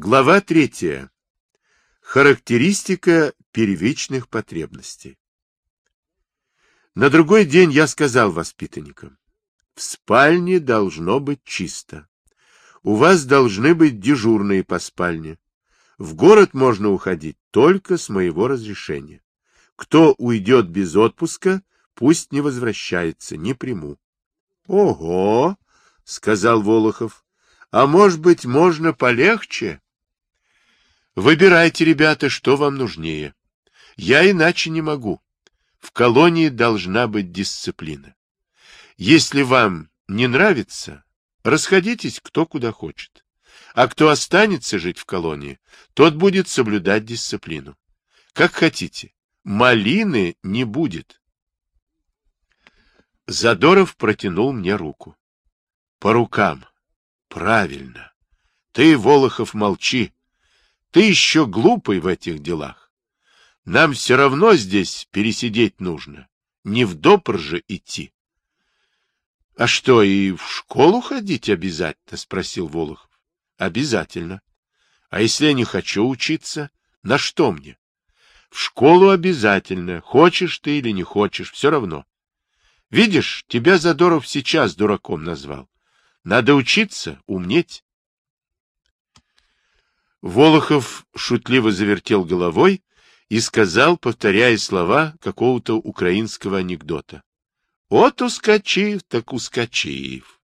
Глава третья. Характеристика первичных потребностей. На другой день я сказал воспитанникам, в спальне должно быть чисто. У вас должны быть дежурные по спальне. В город можно уходить только с моего разрешения. Кто уйдет без отпуска, пусть не возвращается, не приму. — Ого! — сказал Волохов. — А может быть, можно полегче? — Выбирайте, ребята, что вам нужнее. Я иначе не могу. В колонии должна быть дисциплина. Если вам не нравится, расходитесь кто куда хочет. А кто останется жить в колонии, тот будет соблюдать дисциплину. Как хотите. Малины не будет. Задоров протянул мне руку. По рукам. Правильно. Ты, Волохов, молчи. Ты еще глупый в этих делах. Нам все равно здесь пересидеть нужно. Не в допор же идти. — А что, и в школу ходить обязательно? — спросил Волохов. — Обязательно. А если я не хочу учиться, на что мне? В школу обязательно, хочешь ты или не хочешь, все равно. Видишь, тебя Задоров сейчас дураком назвал. Надо учиться, умнеть. Волохов шутливо завертел головой и сказал, повторяя слова какого-то украинского анекдота. «От ускочив, так ускочив».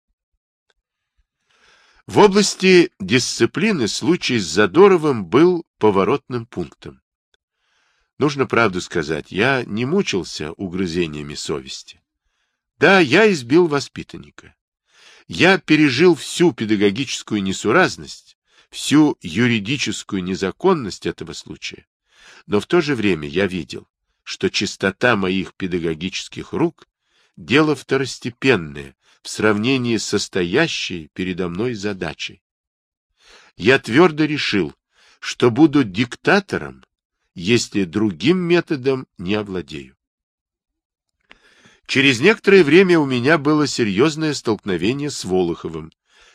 В области дисциплины случай с Задоровым был поворотным пунктом. Нужно правду сказать, я не мучился угрызениями совести. Да, я избил воспитанника. Я пережил всю педагогическую несуразность, всю юридическую незаконность этого случая. Но в то же время я видел, что чистота моих педагогических рук – дело второстепенное в сравнении с состоящей передо мной задачей. Я твердо решил, что буду диктатором если другим методом не овладею. Через некоторое время у меня было серьезное столкновение с Волоховым,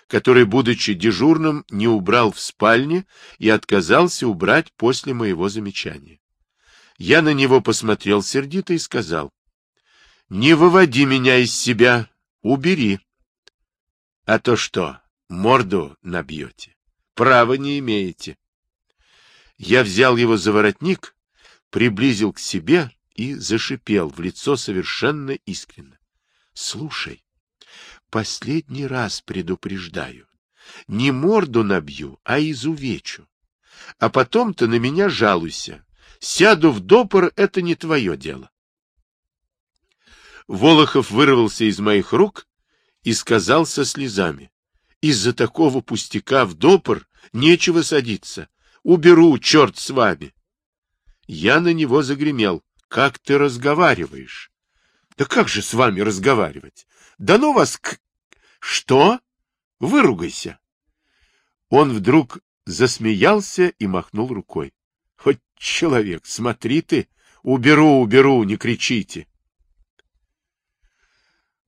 который, будучи дежурным, не убрал в спальне и отказался убрать после моего замечания. Я на него посмотрел сердито и сказал, «Не выводи меня из себя, убери». «А то что, морду набьете? Права не имеете». Я взял его за воротник, приблизил к себе и зашипел в лицо совершенно искренно. — Слушай, последний раз предупреждаю. Не морду набью, а изувечу. А потом ты на меня жалуйся. Сяду в допор — это не твое дело. Волохов вырвался из моих рук и сказал со слезами. Из-за такого пустяка в допор нечего садиться. Уберу, черт с вами. Я на него загремел. Как ты разговариваешь? Да как же с вами разговаривать? Да ну вас к... Что? Выругайся. Он вдруг засмеялся и махнул рукой. Хоть человек, смотри ты, уберу, уберу, не кричите.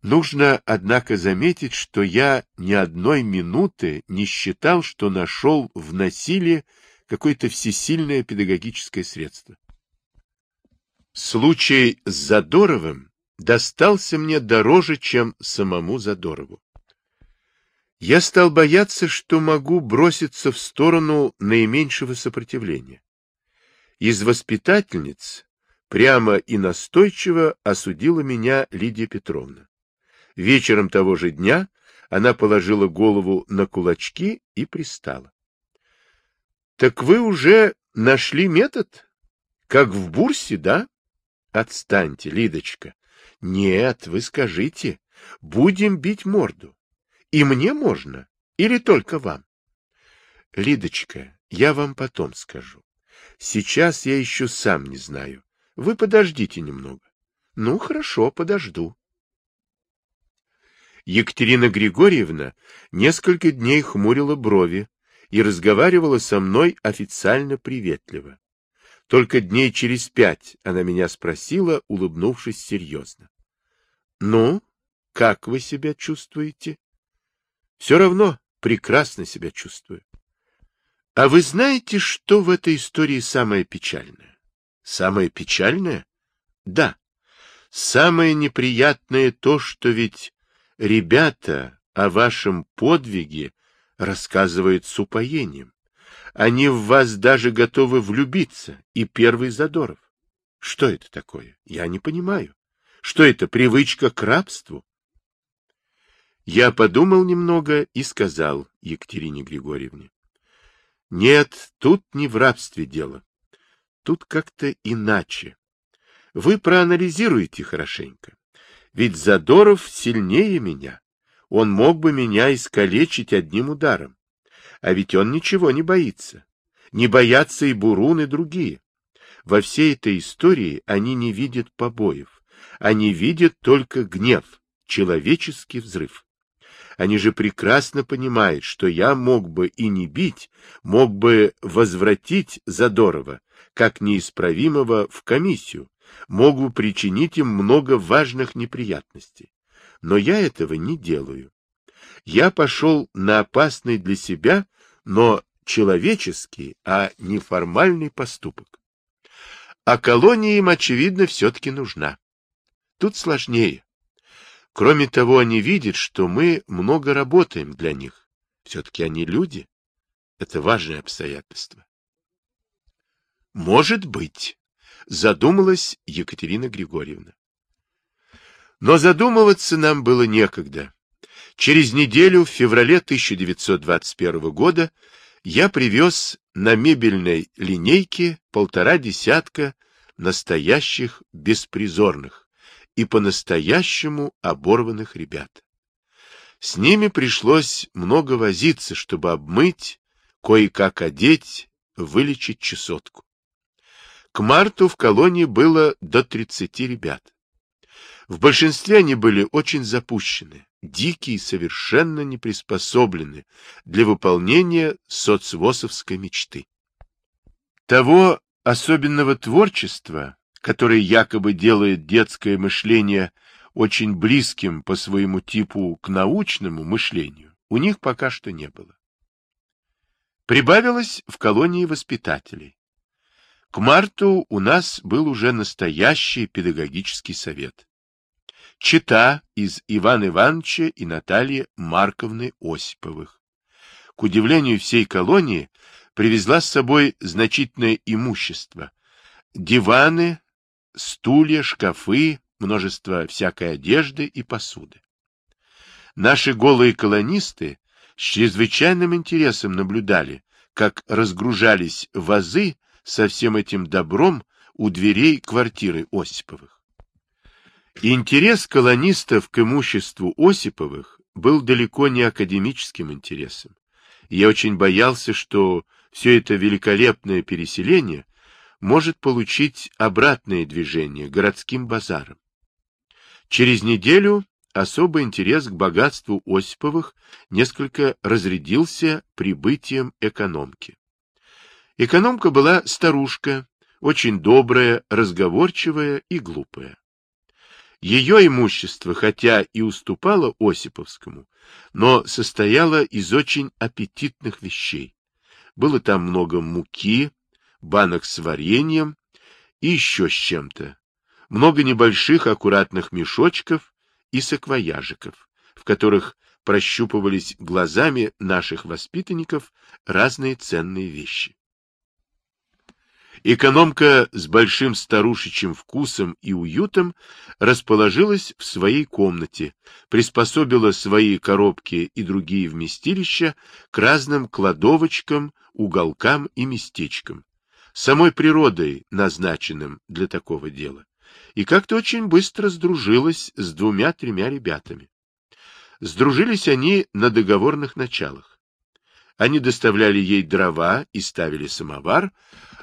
Нужно, однако, заметить, что я ни одной минуты не считал, что нашел в насилии какое-то всесильное педагогическое средство. Случай с Задоровым достался мне дороже, чем самому Задорову. Я стал бояться, что могу броситься в сторону наименьшего сопротивления. Из воспитательниц прямо и настойчиво осудила меня Лидия Петровна. Вечером того же дня она положила голову на кулачки и пристала. Так вы уже нашли метод? Как в бурсе, да? Отстаньте, Лидочка. Нет, вы скажите. Будем бить морду. И мне можно? Или только вам? Лидочка, я вам потом скажу. Сейчас я еще сам не знаю. Вы подождите немного. Ну, хорошо, подожду. Екатерина Григорьевна несколько дней хмурила брови, и разговаривала со мной официально приветливо. Только дней через пять она меня спросила, улыбнувшись серьезно. — Ну, как вы себя чувствуете? — Все равно прекрасно себя чувствую. А вы знаете, что в этой истории самое печальное? Самое печальное? Да. Самое неприятное то, что ведь ребята о вашем подвиге рассказывают с упоением. Они в вас даже готовы влюбиться, и первый Задоров. Что это такое? Я не понимаю. Что это, привычка к рабству? Я подумал немного и сказал Екатерине Григорьевне. Нет, тут не в рабстве дело. Тут как-то иначе. Вы проанализируете хорошенько. Ведь Задоров сильнее меня. Он мог бы меня искалечить одним ударом. А ведь он ничего не боится. Не боятся и Бурун, и другие. Во всей этой истории они не видят побоев. Они видят только гнев, человеческий взрыв. Они же прекрасно понимают, что я мог бы и не бить, мог бы возвратить Задорова, как неисправимого, в комиссию, мог бы причинить им много важных неприятностей. Но я этого не делаю. Я пошел на опасный для себя, но человеческий, а не формальный поступок. А колония им, очевидно, все-таки нужна. Тут сложнее. Кроме того, они видят, что мы много работаем для них. Все-таки они люди. Это важное обстоятельство. Может быть, задумалась Екатерина Григорьевна. Но задумываться нам было некогда. Через неделю, в феврале 1921 года, я привез на мебельной линейке полтора десятка настоящих беспризорных и по-настоящему оборванных ребят. С ними пришлось много возиться, чтобы обмыть, кое-как одеть, вылечить чесотку. К марту в колонии было до 30 ребят. В большинстве они были очень запущены, дикие и совершенно не приспособлены для выполнения соцвосовской мечты. Того особенного творчества, который якобы делает детское мышление очень близким по своему типу к научному мышлению, у них пока что не было. Прибавилось в колонии воспитателей. К марту у нас был уже настоящий педагогический совет. Чита из Ивана Ивановича и Натальи Марковны Осиповых. К удивлению всей колонии, привезла с собой значительное имущество. Диваны, стулья, шкафы, множество всякой одежды и посуды. Наши голые колонисты с чрезвычайным интересом наблюдали, как разгружались вазы со всем этим добром у дверей квартиры Осиповых. Интерес колонистов к имуществу Осиповых был далеко не академическим интересом. Я очень боялся, что все это великолепное переселение может получить обратное движение городским базаром. Через неделю особый интерес к богатству Осиповых несколько разрядился прибытием экономки. Экономка была старушка, очень добрая, разговорчивая и глупая. Ее имущество, хотя и уступало Осиповскому, но состояло из очень аппетитных вещей. Было там много муки, банок с вареньем и еще с чем-то. Много небольших аккуратных мешочков и саквояжиков, в которых прощупывались глазами наших воспитанников разные ценные вещи. Экономка с большим старушечьим вкусом и уютом расположилась в своей комнате, приспособила свои коробки и другие вместилища к разным кладовочкам, уголкам и местечкам, самой природой, назначенным для такого дела, и как-то очень быстро сдружилась с двумя-тремя ребятами. Сдружились они на договорных началах. Они доставляли ей дрова и ставили самовар,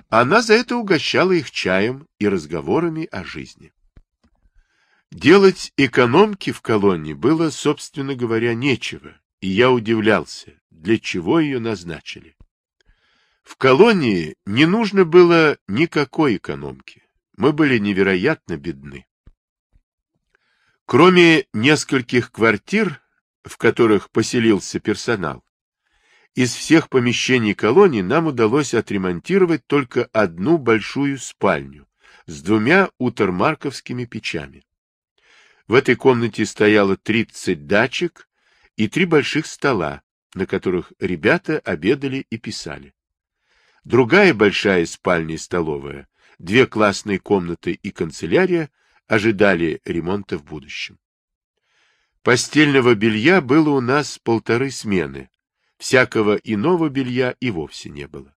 а она за это угощала их чаем и разговорами о жизни. Делать экономки в колонии было, собственно говоря, нечего, и я удивлялся, для чего ее назначили. В колонии не нужно было никакой экономки. Мы были невероятно бедны. Кроме нескольких квартир, в которых поселился персонал, Из всех помещений колонии нам удалось отремонтировать только одну большую спальню с двумя утермарковскими печами. В этой комнате стояло 30 дачек и три больших стола, на которых ребята обедали и писали. Другая большая спальня и столовая, две классные комнаты и канцелярия ожидали ремонта в будущем. Постельного белья было у нас полторы смены, всякого иного белья и вовсе не было.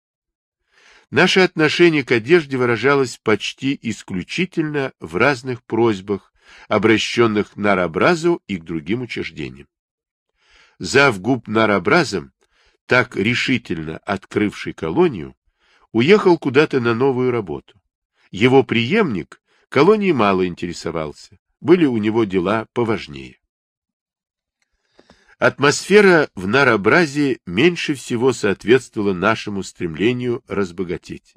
Наше отношение к одежде выражалось почти исключительно в разных просьбах, обращенных к Нарабразу и к другим учреждениям. Завгуб Нарабразом, так решительно открывший колонию, уехал куда-то на новую работу. Его преемник колонии мало интересовался, были у него дела поважнее. Атмосфера в Нарабразе меньше всего соответствовала нашему стремлению разбогатеть.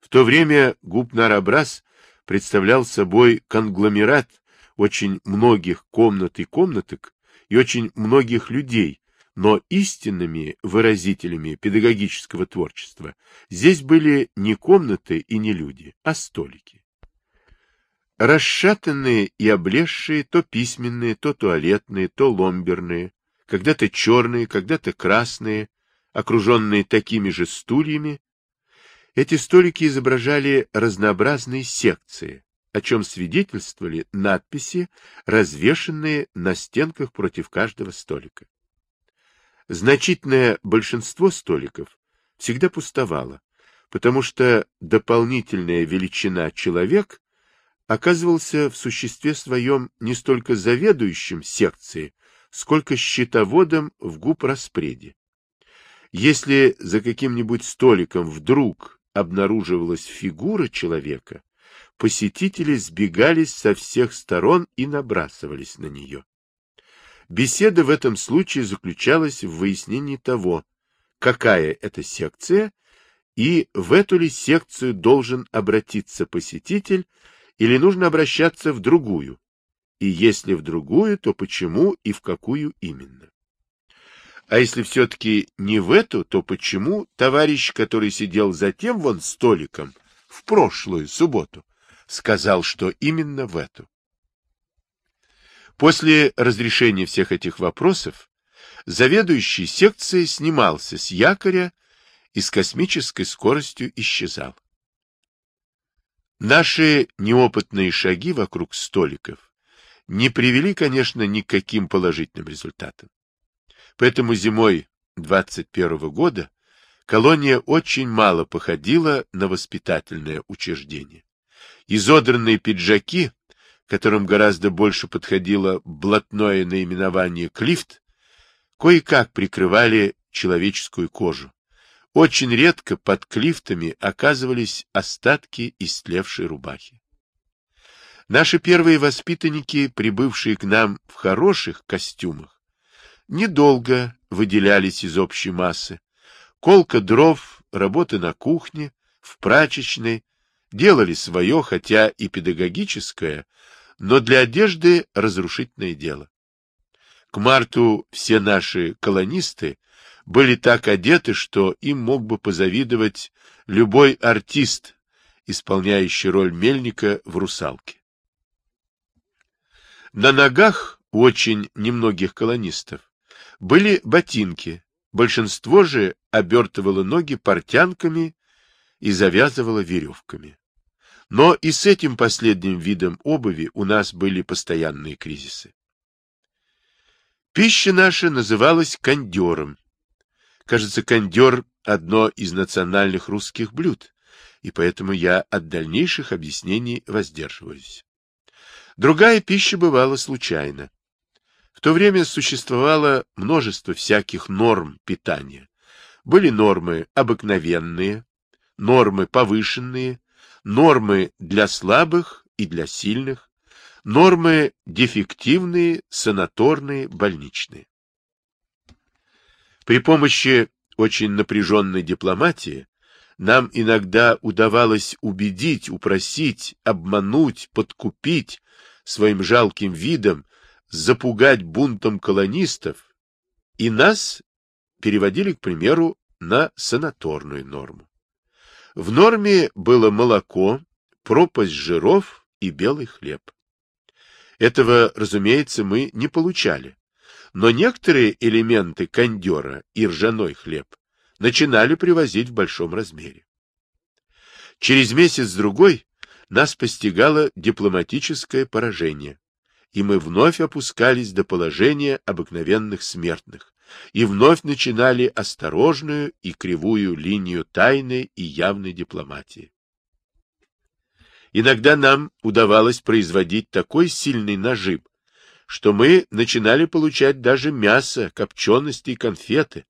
В то время губ Нарабраз представлял собой конгломерат очень многих комнат и комнаток и очень многих людей, но истинными выразителями педагогического творчества здесь были не комнаты и не люди, а столики. Расшатанные и облезшие, то письменные, то туалетные, то ломберные, когда-то черные, когда-то красные, окруженные такими же стульями, эти столики изображали разнообразные секции, о чем свидетельствовали надписи, развешенные на стенках против каждого столика. Значительное большинство столиков всегда пустовало, потому что дополнительная величина человек оказывался в существе своем не столько заведующим секцией, сколько счетоводом в губ распреде. Если за каким-нибудь столиком вдруг обнаруживалась фигура человека, посетители сбегались со всех сторон и набрасывались на нее. Беседа в этом случае заключалась в выяснении того, какая это секция и в эту ли секцию должен обратиться посетитель или нужно обращаться в другую, и если в другую, то почему и в какую именно. А если все-таки не в эту, то почему товарищ, который сидел за тем вон столиком в прошлую субботу, сказал, что именно в эту? После разрешения всех этих вопросов заведующий секцией снимался с якоря и с космической скоростью исчезал. Наши неопытные шаги вокруг столиков не привели, конечно, ни к каким положительным результатам. Поэтому зимой 21 года колония очень мало походила на воспитательное учреждение. Изодранные пиджаки, которым гораздо больше подходило блатное наименование «клифт», кое-как прикрывали человеческую кожу. Очень редко под клифтами оказывались остатки истлевшей рубахи. Наши первые воспитанники, прибывшие к нам в хороших костюмах, недолго выделялись из общей массы. Колка дров, работы на кухне, в прачечной, делали свое, хотя и педагогическое, но для одежды разрушительное дело. К марту все наши колонисты были так одеты, что им мог бы позавидовать любой артист, исполняющий роль мельника в «Русалке». На ногах у очень немногих колонистов были ботинки, большинство же обертывало ноги портянками и завязывало веревками. Но и с этим последним видом обуви у нас были постоянные кризисы. Пища наша называлась кондером. Кажется, кондер – одно из национальных русских блюд, и поэтому я от дальнейших объяснений воздерживаюсь. Другая пища бывала случайно. В то время существовало множество всяких норм питания. Были нормы обыкновенные, нормы повышенные, нормы для слабых и для сильных, нормы дефективные, санаторные, больничные. При помощи очень напряженной дипломатии нам иногда удавалось убедить, упросить, обмануть, подкупить своим жалким видом запугать бунтом колонистов, и нас переводили, к примеру, на санаторную норму. В норме было молоко, пропасть жиров и белый хлеб. Этого, разумеется, мы не получали. Но некоторые элементы кондера и ржаной хлеб начинали привозить в большом размере. Через месяц-другой нас постигало дипломатическое поражение, и мы вновь опускались до положения обыкновенных смертных, и вновь начинали осторожную и кривую линию тайной и явной дипломатии. Иногда нам удавалось производить такой сильный нажим, что мы начинали получать даже мясо, копчености и конфеты.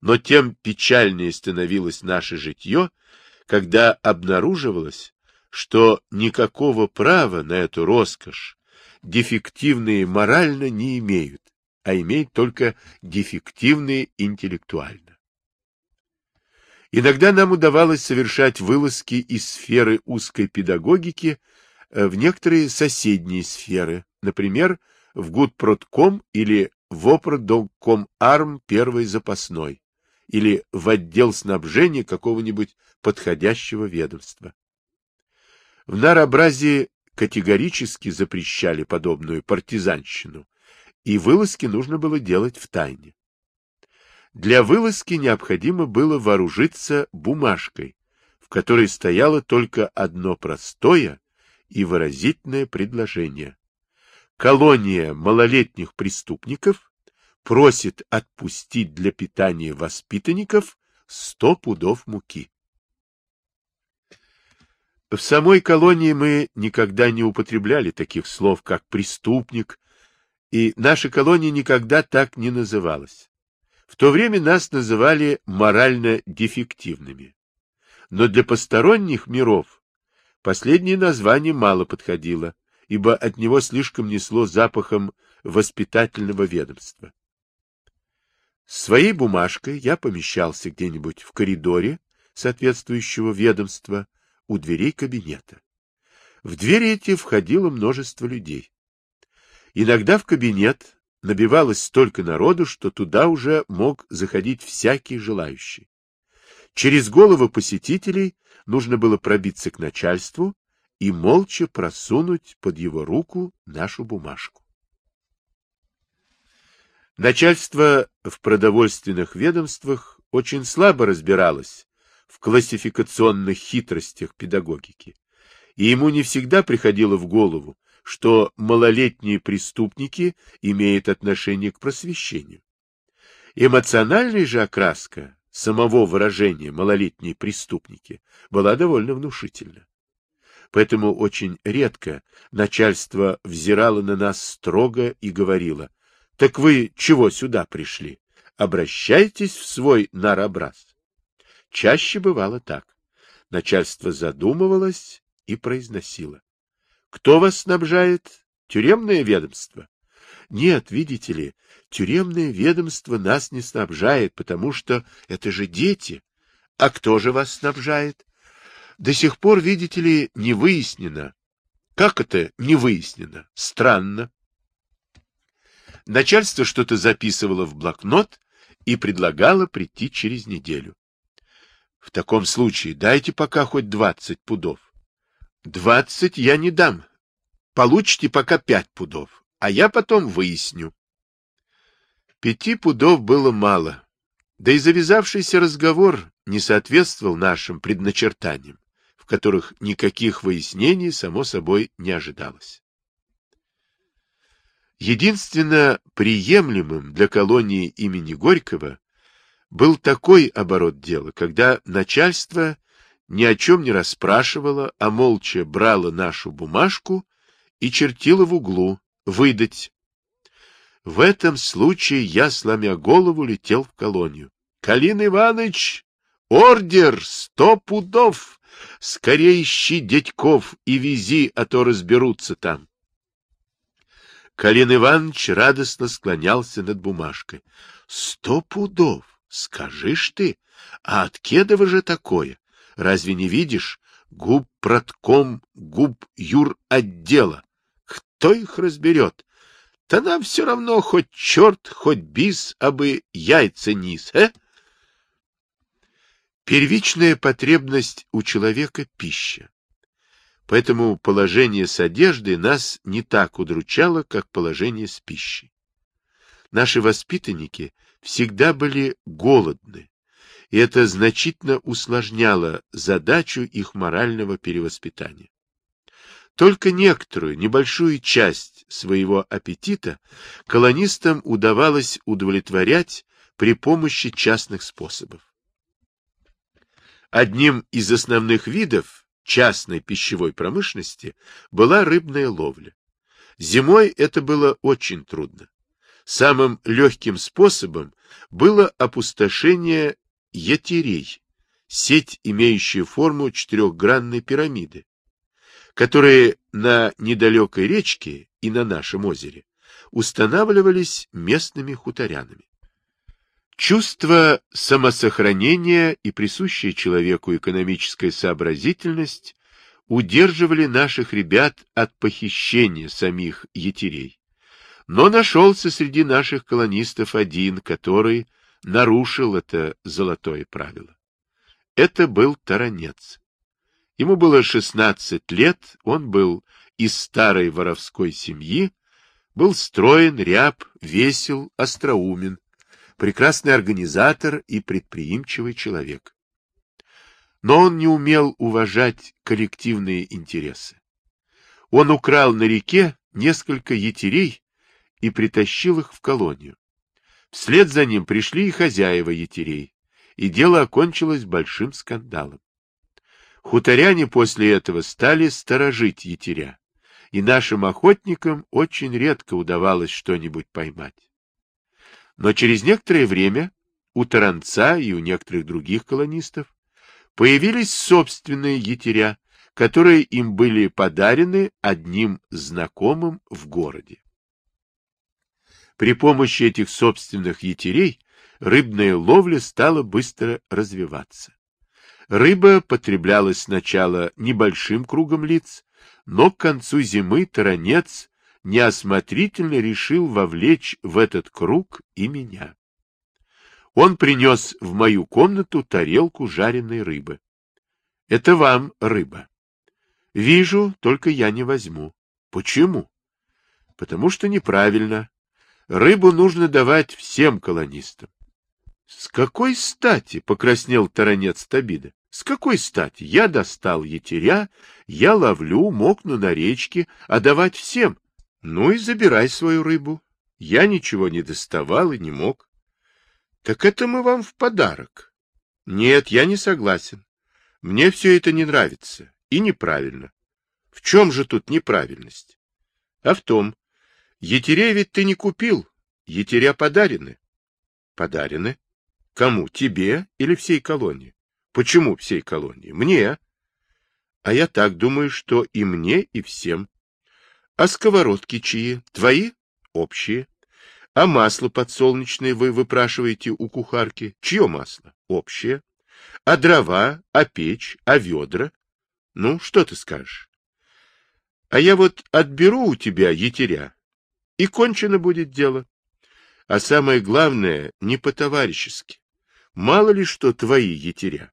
Но тем печальнее становилось наше житье, когда обнаруживалось, что никакого права на эту роскошь дефективные морально не имеют, а имеют только дефективные интеллектуально. Иногда нам удавалось совершать вылазки из сферы узкой педагогики э, в некоторые соседние сферы, например, в Гудпродком или в Опродоком-Арм первой запасной, или в отдел снабжения какого-нибудь подходящего ведомства. В нарообразии категорически запрещали подобную партизанщину, и вылазки нужно было делать в тайне. Для вылазки необходимо было вооружиться бумажкой, в которой стояло только одно простое и выразительное предложение. Колония малолетних преступников просит отпустить для питания воспитанников сто пудов муки. В самой колонии мы никогда не употребляли таких слов, как «преступник», и наша колония никогда так не называлась. В то время нас называли морально дефективными. Но для посторонних миров последнее название мало подходило, ибо от него слишком несло запахом воспитательного ведомства. своей бумажкой я помещался где-нибудь в коридоре соответствующего ведомства у дверей кабинета. В двери эти входило множество людей. Иногда в кабинет набивалось столько народу, что туда уже мог заходить всякий желающий. Через головы посетителей нужно было пробиться к начальству и молча просунуть под его руку нашу бумажку. Начальство в продовольственных ведомствах очень слабо разбиралось в классификационных хитростях педагогики, и ему не всегда приходило в голову, что малолетние преступники имеют отношение к просвещению. Эмоциональная же окраска самого выражения «малолетние преступники» была довольно внушительна. Поэтому очень редко начальство взирало на нас строго и говорило, «Так вы чего сюда пришли? Обращайтесь в свой наробраз». Чаще бывало так. Начальство задумывалось и произносило. Кто вас снабжает? Тюремное ведомство? Нет, видите ли, тюремное ведомство нас не снабжает, потому что это же дети. А кто же вас снабжает? До сих пор, видите ли, не выяснено. Как это не выяснено? Странно. Начальство что-то записывало в блокнот и предлагало прийти через неделю. В таком случае дайте пока хоть двадцать пудов. Двадцать я не дам. Получите пока пять пудов, а я потом выясню. Пяти пудов было мало, да и завязавшийся разговор не соответствовал нашим предначертаниям, в которых никаких выяснений, само собой, не ожидалось. Единственно приемлемым для колонии имени Горького был такой оборот дела, когда начальство ни о чем не расспрашивала, а молча брала нашу бумажку и чертила в углу «выдать». В этом случае я, сломя голову, летел в колонию. — Калин Иванович, ордер сто пудов! Скорее ищи дядьков и вези, а то разберутся там. Калин Иванович радостно склонялся над бумажкой. — Сто пудов! Скажишь ты, а от Кедова же такое? Разве не видишь? Губ протком, губ юр отдела. Кто их разберет? то нам все равно хоть черт, хоть бис, абы яйца низ, э? Первичная потребность у человека — пища. Поэтому положение с одеждой нас не так удручало, как положение с пищей. Наши воспитанники всегда были голодны, и это значительно усложняло задачу их морального перевоспитания. Только некоторую, небольшую часть своего аппетита колонистам удавалось удовлетворять при помощи частных способов. Одним из основных видов частной пищевой промышленности была рыбная ловля. Зимой это было очень трудно. Самым легким способом было опустошение ятерей, сеть, имеющая форму четырехгранной пирамиды, которые на недалекой речке и на нашем озере устанавливались местными хуторянами. Чувство самосохранения и присущая человеку экономическая сообразительность удерживали наших ребят от похищения самих ятерей. Но нашелся среди наших колонистов один, который нарушил это золотое правило. Это был Таранец. Ему было 16 лет, он был из старой воровской семьи, был строен, ряб, весел, остроумен, прекрасный организатор и предприимчивый человек. Но он не умел уважать коллективные интересы. Он украл на реке несколько ятерей и притащил их в колонию. Вслед за ним пришли и хозяева ятерей, и дело окончилось большим скандалом. Хуторяне после этого стали сторожить ятеря, и нашим охотникам очень редко удавалось что-нибудь поймать. Но через некоторое время у Таранца и у некоторых других колонистов появились собственные ятеря, которые им были подарены одним знакомым в городе. При помощи этих собственных ятерей рыбная ловля стала быстро развиваться. Рыба потреблялась сначала небольшим кругом лиц, но к концу зимы таранец неосмотрительно решил вовлечь в этот круг и меня. Он принес в мою комнату тарелку жареной рыбы. — Это вам рыба. — Вижу, только я не возьму. — Почему? — Потому что неправильно. Рыбу нужно давать всем колонистам. — С какой стати? — покраснел таранец Табида. — С какой стати? Я достал етеря, я ловлю, мокну на речке, а давать всем. Ну и забирай свою рыбу. Я ничего не доставал и не мог. Так это мы вам в подарок. Нет, я не согласен. Мне все это не нравится и неправильно. В чем же тут неправильность? А в том, етерей ведь ты не купил, етеря подарены. Подарены? Кому, тебе или всей колонии? Почему всей колонии? Мне. А я так думаю, что и мне, и всем. А сковородки чьи? Твои? Общие. А масло подсолнечное вы выпрашиваете у кухарки? Чье масло? Общее. А дрова? А печь? А ведра? Ну, что ты скажешь? А я вот отберу у тебя етеря, и кончено будет дело. А самое главное, не по-товарищески. Мало ли что твои етеря.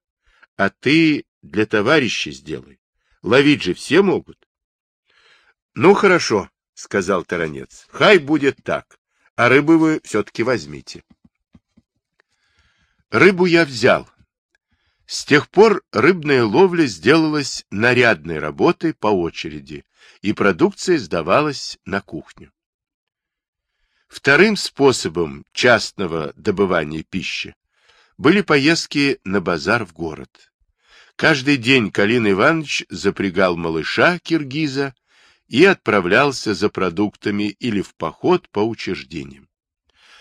А ты для товарища сделай. Ловить же все могут. Ну, хорошо, — сказал Таранец. — Хай будет так, а рыбы вы все-таки возьмите. Рыбу я взял. С тех пор рыбная ловля сделалась нарядной работой по очереди, и продукция сдавалась на кухню. Вторым способом частного добывания пищи были поездки на базар в город. Каждый день Калин Иванович запрягал малыша киргиза и отправлялся за продуктами или в поход по учреждениям.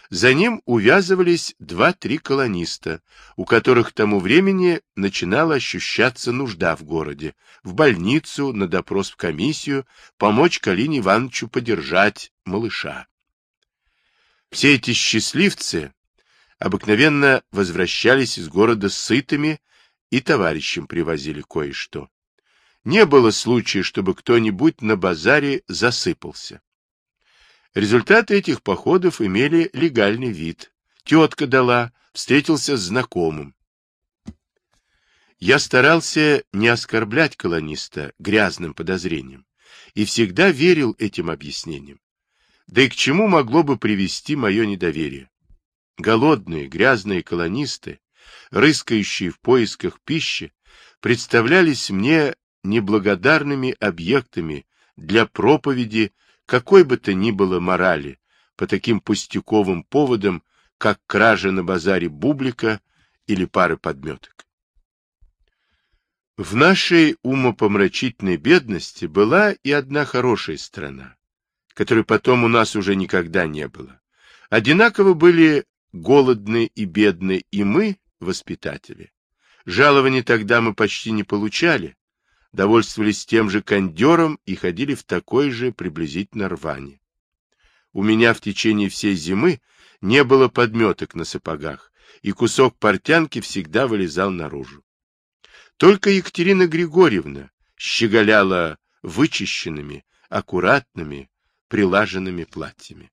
За ним увязывались два-три колониста, у которых к тому времени начинала ощущаться нужда в городе, в больницу, на допрос в комиссию, помочь Калине Ивановичу подержать малыша. Все эти счастливцы обыкновенно возвращались из города сытыми и товарищам привозили кое-что. Не было случая, чтобы кто-нибудь на базаре засыпался. Результаты этих походов имели легальный вид. Тетка дала, встретился с знакомым. Я старался не оскорблять колониста грязным подозрением и всегда верил этим объяснениям. Да и к чему могло бы привести мое недоверие? Голодные, грязные колонисты, рыскающие в поисках пищи, представлялись мне неблагодарными объектами для проповеди какой бы то ни было морали по таким пустяковым поводам, как кража на базаре бублика или пары подметок. В нашей умопомрачительной бедности была и одна хорошая страна, которой потом у нас уже никогда не было. Одинаково были голодны и бедны и мы, воспитатели. Жалований тогда мы почти не получали, довольствовались тем же кондером и ходили в такой же приблизительно рване. У меня в течение всей зимы не было подметок на сапогах, и кусок портянки всегда вылезал наружу. Только Екатерина Григорьевна щеголяла вычищенными, аккуратными, прилаженными платьями.